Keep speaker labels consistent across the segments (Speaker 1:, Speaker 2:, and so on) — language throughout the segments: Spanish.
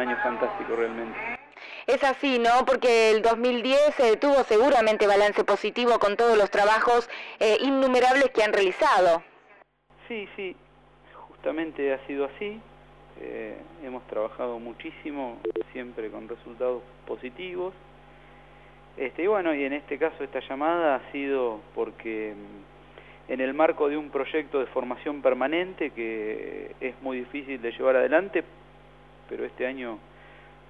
Speaker 1: año fantástico realmente.
Speaker 2: Es así, ¿no? Porque el 2010 eh, tuvo seguramente balance positivo con todos los trabajos eh, innumerables que han realizado.
Speaker 1: Sí, sí, justamente ha sido así. Eh, hemos trabajado muchísimo, siempre con resultados positivos. Este, y bueno, y en este caso esta llamada ha sido porque mm, en el marco de un proyecto de formación permanente que es muy difícil de llevar adelante, pero este año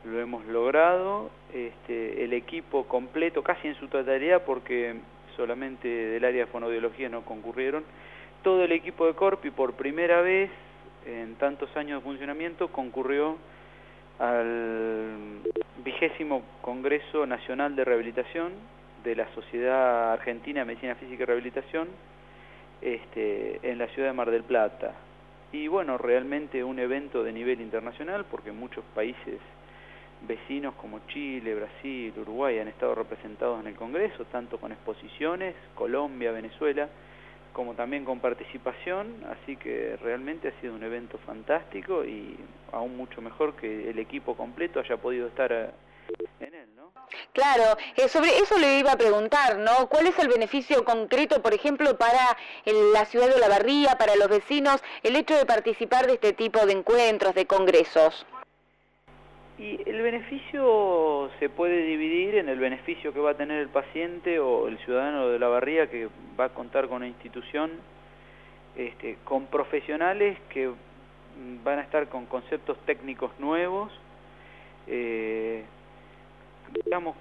Speaker 1: lo hemos logrado, este, el equipo completo, casi en su totalidad, porque solamente del área de fonodiología no concurrieron, todo el equipo de Corpi por primera vez en tantos años de funcionamiento concurrió al vigésimo Congreso Nacional de Rehabilitación de la Sociedad Argentina de Medicina Física y Rehabilitación este, en la ciudad de Mar del Plata. Y bueno, realmente un evento de nivel internacional porque muchos países vecinos como Chile, Brasil, Uruguay han estado representados en el Congreso, tanto con exposiciones, Colombia, Venezuela, como también con participación, así que realmente ha sido un evento fantástico y aún mucho mejor que el equipo completo haya podido estar eh, en él, ¿no?
Speaker 2: Claro, eh, sobre eso le iba a preguntar, ¿no? ¿Cuál es el beneficio concreto, por ejemplo, para la ciudad de La Barría, para los vecinos, el hecho de participar de este tipo de encuentros, de congresos?
Speaker 1: Y el beneficio se puede dividir en el beneficio que va a tener el paciente o el ciudadano de la barría que va a contar con una institución, este, con profesionales que van a estar con conceptos técnicos nuevos, eh, digamos,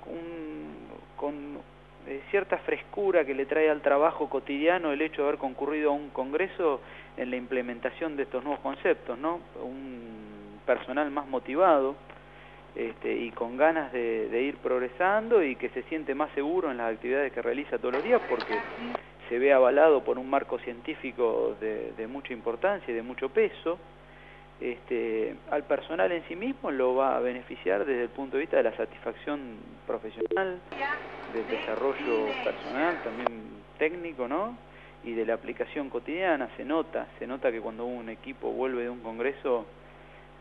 Speaker 1: con eh, cierta frescura que le trae al trabajo cotidiano el hecho de haber concurrido a un congreso en la implementación de estos nuevos conceptos, ¿no? Un personal más motivado, este, y con ganas de, ir progresando y que se siente más seguro en las actividades que realiza todos los días porque se ve avalado por un marco científico de, mucha importancia y de mucho peso, este, al personal en sí mismo lo va a beneficiar desde el punto de vista de la satisfacción profesional, del desarrollo personal, también técnico, ¿no? Y de la aplicación cotidiana, se nota, se nota que cuando un equipo vuelve de un congreso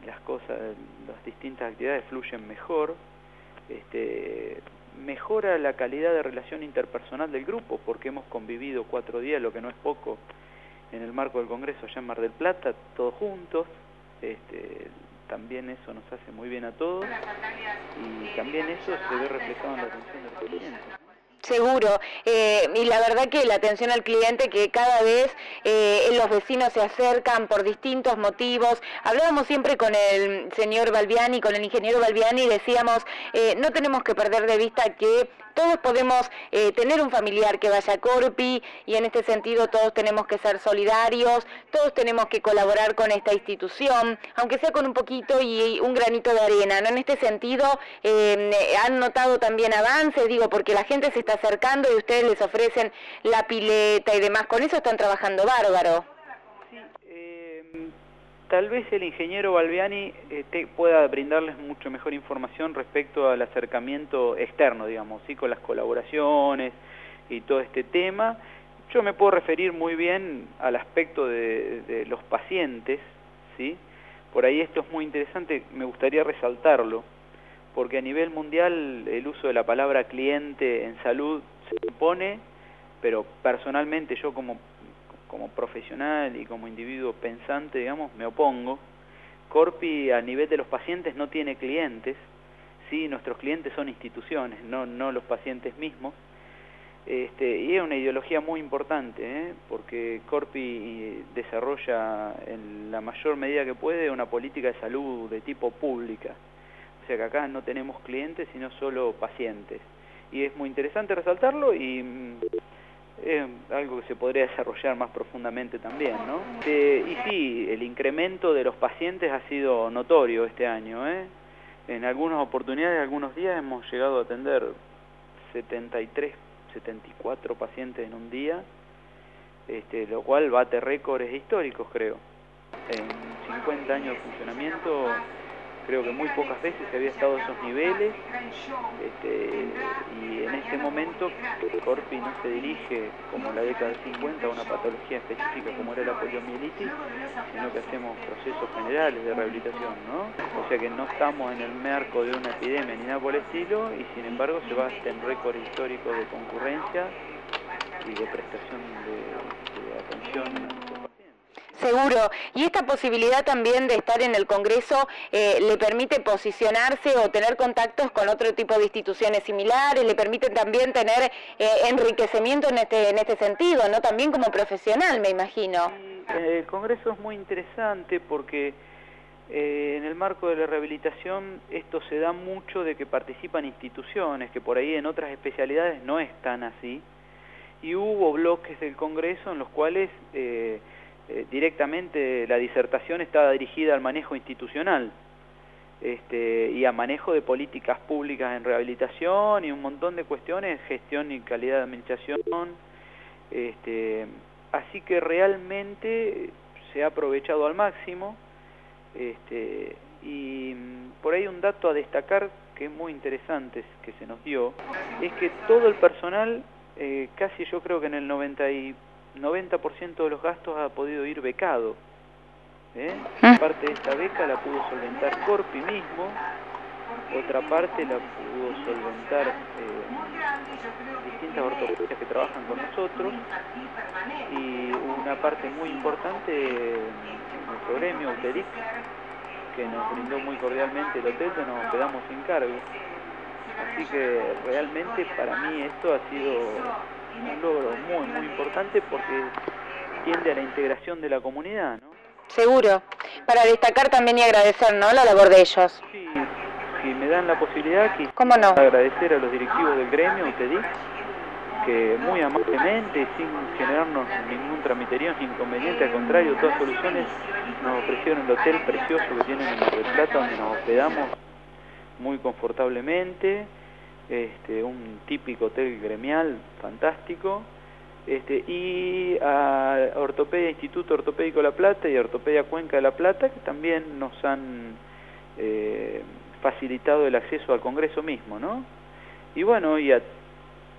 Speaker 1: las cosas, las distintas actividades fluyen mejor, este, mejora la calidad de relación interpersonal del grupo, porque hemos convivido cuatro días, lo que no es poco, en el marco del Congreso allá en Mar del Plata, todos juntos, este, también eso nos hace muy bien a todos y también eso se ve reflejado en la atención de los clientes.
Speaker 2: Seguro, eh, y la verdad que la atención al cliente que cada vez eh, los vecinos se acercan por distintos motivos. Hablábamos siempre con el señor Balbiani, con el ingeniero Balbiani y decíamos, eh, no tenemos que perder de vista que todos podemos tener un familiar que vaya a Corpi y en este sentido todos tenemos que ser solidarios, todos tenemos que colaborar con esta institución, aunque sea con un poquito y un granito de arena. ¿no? En este sentido han notado también avances, digo, porque la gente se está acercando y ustedes les ofrecen la pileta y demás. Con eso están trabajando bárbaro.
Speaker 1: Tal vez el ingeniero Balbiani eh, pueda brindarles mucho mejor información respecto al acercamiento externo, digamos, ¿sí? con las colaboraciones y todo este tema. Yo me puedo referir muy bien al aspecto de, los pacientes, ¿sí? Por ahí esto es muy interesante, me gustaría resaltarlo, porque a nivel mundial el uso de la palabra cliente en salud se impone, pero personalmente yo como como profesional y como individuo pensante, digamos, me opongo. Corpi a nivel de los pacientes no tiene clientes, sí, nuestros clientes son instituciones, no, no los pacientes mismos. Este, y es una ideología muy importante, ¿eh? porque Corpi desarrolla en la mayor medida que puede una política de salud de tipo pública. Sea que acá no tenemos clientes, sino solo pacientes. Y es muy interesante resaltarlo y mm, es algo que se podría desarrollar más profundamente también, ¿no? y sí, el incremento de los pacientes ha sido notorio este año, ¿eh? En algunas oportunidades, algunos días hemos llegado a atender 73, 74 pacientes en un día, este, lo cual bate récords históricos, creo. En 50 años de funcionamiento creo que muy pocas veces se había estado a esos niveles este, y en este momento Corpi no se dirige como en la década del 50 a una patología específica como era la poliomielitis, sino que hacemos procesos generales de rehabilitación, ¿no? O sea que no estamos en el marco de una epidemia ni nada por el estilo y sin embargo se va en récord histórico de concurrencia y de prestación de,
Speaker 2: Seguro. Y esta posibilidad también de estar en el Congreso eh, le permite posicionarse o tener contactos con otro tipo de instituciones similares, le permite también tener eh, enriquecimiento en este, en este sentido, ¿no? También como profesional, me imagino.
Speaker 1: El Congreso es muy interesante porque eh, en el marco de la rehabilitación esto se da mucho de que participan instituciones, que por ahí en otras especialidades no es tan así. Y hubo bloques del Congreso en los cuales eh, directamente la disertación estaba dirigida al manejo institucional este, y a manejo de políticas públicas en rehabilitación y un montón de cuestiones, gestión y calidad de administración. Este, así que realmente se ha aprovechado al máximo este, y mm, por ahí un dato a destacar que es muy interesante que se nos dio, es que todo el personal, eh, casi yo creo que en el 90 y 90% de los gastos ha podido ir becado. ¿eh? Ah. Parte de esta beca la pudo solventar Corpi mismo, otra parte la pudo solventar eh, distintas ortopedistas que trabajan con nosotros y una parte muy importante nuestro gremio, UTERIC, que nos brindó muy cordialmente el hotel que nos quedamos sin cargo. Así que realmente para mí esto ha sido un logro muy, muy importante porque tiende a la integración de la comunidad, ¿no?
Speaker 2: Seguro. Para destacar también y agradecer, ¿no?, la labor de ellos.
Speaker 1: Sí, si me dan la posibilidad, quisiera
Speaker 2: ¿Cómo no?
Speaker 1: agradecer a los directivos del gremio, UTEDIC, que muy amablemente, sin generarnos ningún tramiterío ni inconveniente, al contrario, todas soluciones, nos ofrecieron el hotel precioso que tienen en Mar del Plata, donde nos hospedamos muy confortablemente, este, un típico hotel gremial fantástico, este, y a Ortopedia Instituto Ortopédico La Plata y Ortopedia Cuenca de La Plata, que también nos han eh, facilitado el acceso al Congreso mismo, ¿no? Y bueno, y a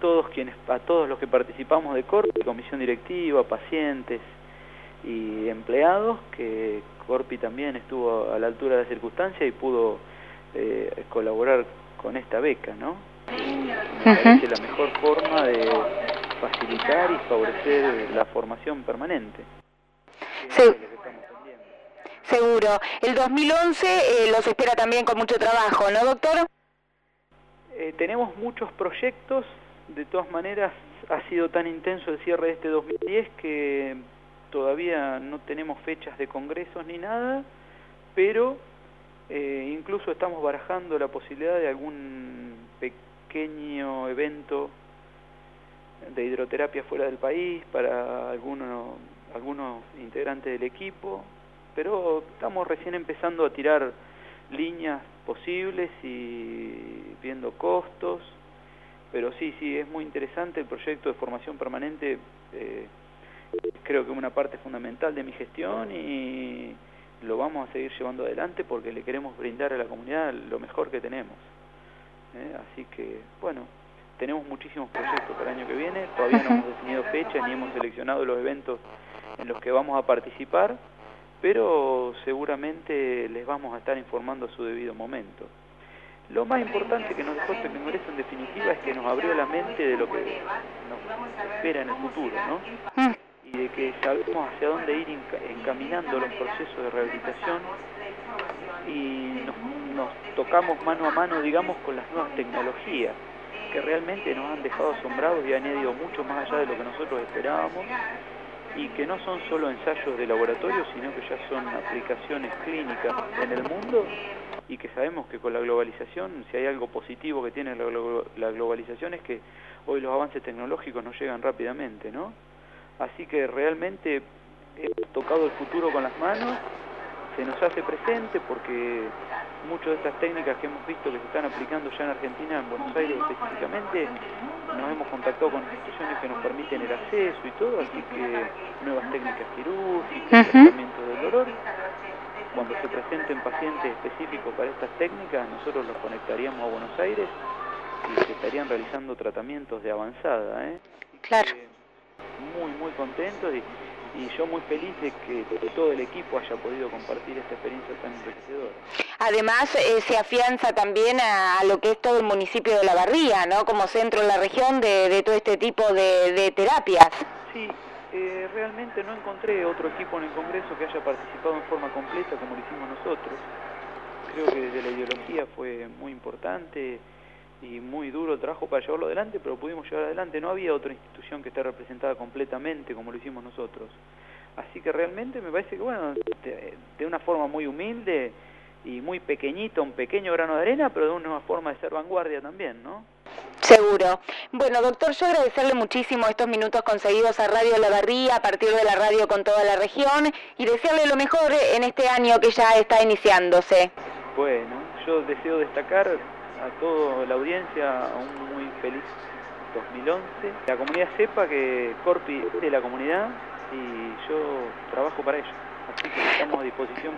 Speaker 1: todos quienes, a todos los que participamos de Corpi, comisión directiva, pacientes y empleados, que Corpi también estuvo a la altura de la circunstancia y pudo eh, colaborar con esta beca, ¿no? Me parece la mejor forma de facilitar y favorecer la formación permanente.
Speaker 2: Seguro. El 2011 eh, los espera también con mucho trabajo, ¿no, doctor?
Speaker 1: Eh, tenemos muchos proyectos, de todas maneras ha sido tan intenso el cierre de este 2010 que todavía no tenemos fechas de congresos ni nada, pero eh, incluso estamos barajando la posibilidad de algún pequeño evento de hidroterapia fuera del país para algunos, algunos integrantes del equipo, pero estamos recién empezando a tirar líneas posibles y viendo costos, pero sí, sí, es muy interesante el proyecto de formación permanente, eh, creo que es una parte fundamental de mi gestión y lo vamos a seguir llevando adelante porque le queremos brindar a la comunidad lo mejor que tenemos. ¿Eh? así que bueno, tenemos muchísimos proyectos para el año que viene, todavía no hemos definido fechas ni hemos seleccionado los eventos en los que vamos a participar, pero seguramente les vamos a estar informando a su debido momento. Lo más importante que nos dejó este Congreso en definitiva es que nos abrió la mente de lo que nos espera en el futuro, ¿no? Mm. Y de que sabemos hacia dónde ir encaminando los procesos de rehabilitación y nos nos tocamos mano a mano, digamos, con las nuevas tecnologías, que realmente nos han dejado asombrados y han ido mucho más allá de lo que nosotros esperábamos, y que no son solo ensayos de laboratorio, sino que ya son aplicaciones clínicas en el mundo, y que sabemos que con la globalización, si hay algo positivo que tiene la globalización es que hoy los avances tecnológicos nos llegan rápidamente, ¿no? Así que realmente hemos tocado el futuro con las manos, se nos hace presente porque muchas de estas técnicas que hemos visto que se están aplicando ya en Argentina, en Buenos Aires específicamente, nos hemos contactado con instituciones que nos permiten el acceso y todo, así que nuevas técnicas quirúrgicas, tratamiento del dolor, cuando se presenten pacientes específicos para estas técnicas, nosotros los conectaríamos a Buenos Aires y se estarían realizando tratamientos de avanzada. ¿eh?
Speaker 2: Claro.
Speaker 1: Muy, muy contentos y, yo muy feliz de que todo el equipo haya podido compartir esta experiencia tan enriquecedora.
Speaker 2: Además, eh, se afianza también a, lo que es todo el municipio de La Barría, ¿no? Como centro en la región de, todo este tipo de, terapias.
Speaker 1: Sí, eh, realmente no encontré otro equipo en el Congreso que haya participado en forma completa como lo hicimos nosotros. Creo que desde la ideología fue muy importante y muy duro el trabajo para llevarlo adelante, pero pudimos llevar adelante. No había otra institución que esté representada completamente como lo hicimos nosotros. Así que realmente me parece que, bueno, de, una forma muy humilde y muy pequeñito, un pequeño grano de arena, pero de una forma de ser vanguardia también, ¿no?
Speaker 2: Seguro. Bueno, doctor, yo agradecerle muchísimo estos minutos conseguidos a Radio La Barría, a partir de la radio con toda la región, y desearle lo mejor en este año que ya está iniciándose.
Speaker 1: Bueno, yo deseo destacar a toda la audiencia un muy feliz 2011. La comunidad sepa que Corpi es de la comunidad y yo trabajo para ello. Así que estamos a disposición para